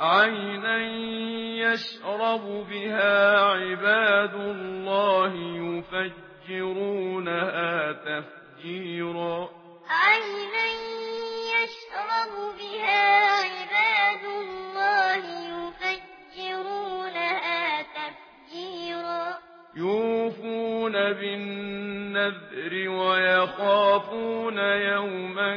عينا يشرب بها عباد الله يفجرونها تفجيرا عينا يشرب بها عباد الله يفجرونها تفجيرا يوفون بالنذر ويخافون يوما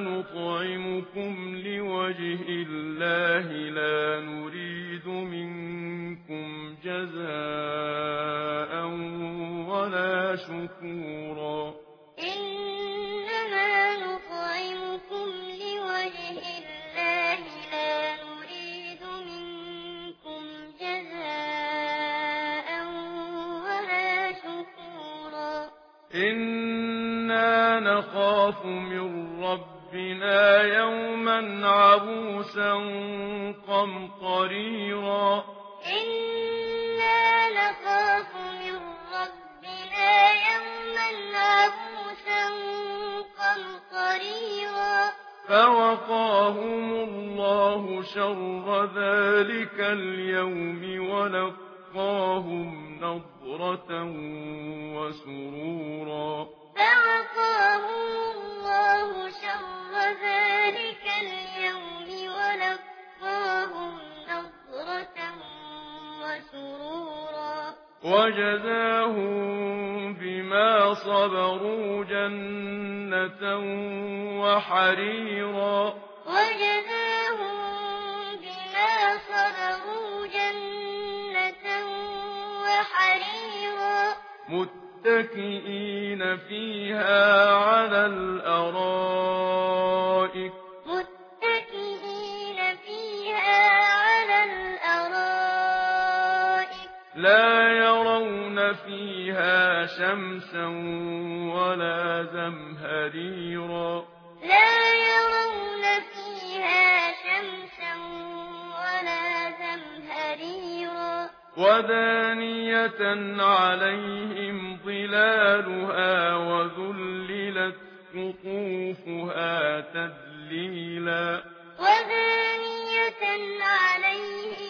نطعمكم لوجه الله لا نريد منكم جزاء ولا شكورا. إنما نطعمكم لوجه الله لا نريد منكم جزاء ولا شكورا. إنا نخاف من رب ربنا يوما عبوسا قمطريرا إنا نخاف من ربنا يوما عبوسا قمطريرا فوقاهم الله شر ذلك اليوم ولقاهم نظرة وسرورا فوقاهم الله شر وجزاهم بما صبروا جنة وحريرا. وجزاهم بما صبروا جنة وحريرا. متكئين فيها على الأرائك. شمسا ولا زمهريرا. لا يرون فيها شمسا ولا زمهريرا. ودانية عليهم ظلالها وذللت قطوفها تذليلا. ودانية عليهم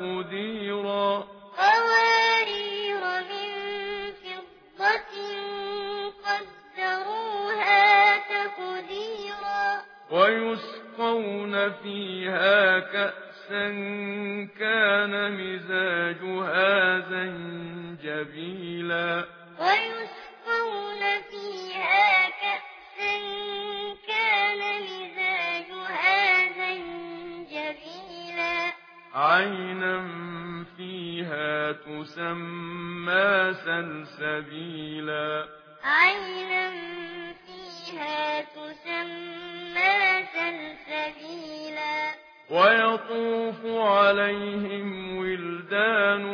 قديرا قوارير من فضة قدروها تقديرا ويسقون فيها كأسا كان مزاجها زنجبيلا ويسقون عينا فيها تسمى سلسبيلا عينا فيها تسمى سلسبيلا ويطوف عليهم ولدان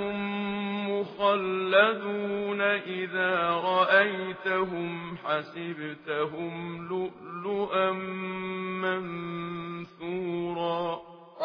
مخلدون إذا رأيتهم حسبتهم لؤلؤا منثورا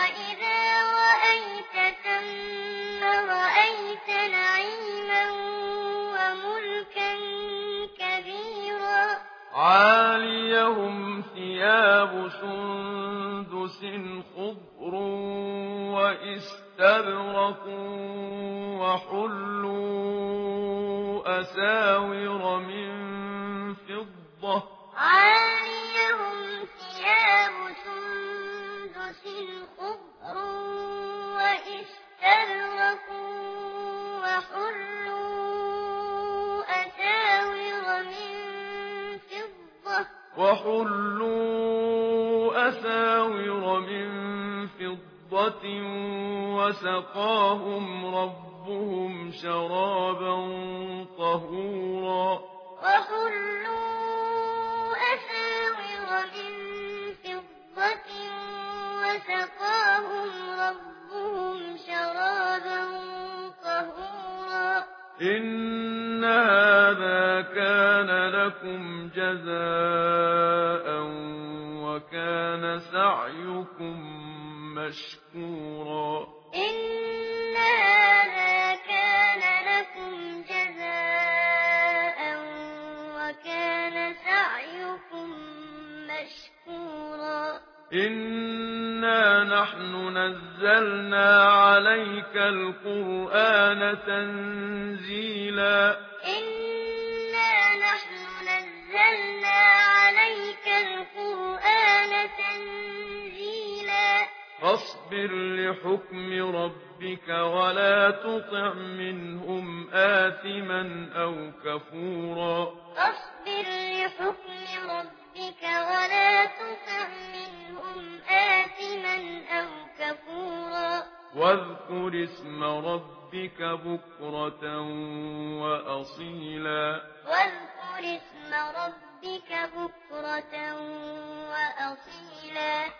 وَإِذَا رَأَيْتَ ثَمَّ رَأَيْتَ نَعِيمًا وَمُلْكًا كَبِيرًا عَالِيَهُمْ ثِيَابُ سُندُسٍ خُضْرٌ وَإِسْتَبْرَقٌ وَحُلُّوا أَسَاوِرَ مِن فِضَّةٍ عَالِيَهُمْ وأزرقوا وحلوا أساور من فضة وحلوا أساور من فضة وسقاهم ربهم شرابا طهورا وحلوا أساور من فضة وسقاهم ربهم إن هذا كان لكم جزاء وكان سعيكم مشكورا إن هذا كان لكم جزاء وكان سعيكم مشكورا إنا نحن نزلنا عليك القرآن تنزيلا إنا نحن نزلنا عليك القرآن تنزيلا فاصبر لحكم ربك ولا تطع منهم آثما أو كفورا فاصبر لحكم ربك ولا تطع واذكر اسم ربك بكرة وأصيلا. واذكر اسم ربك بكرة وأصيلا.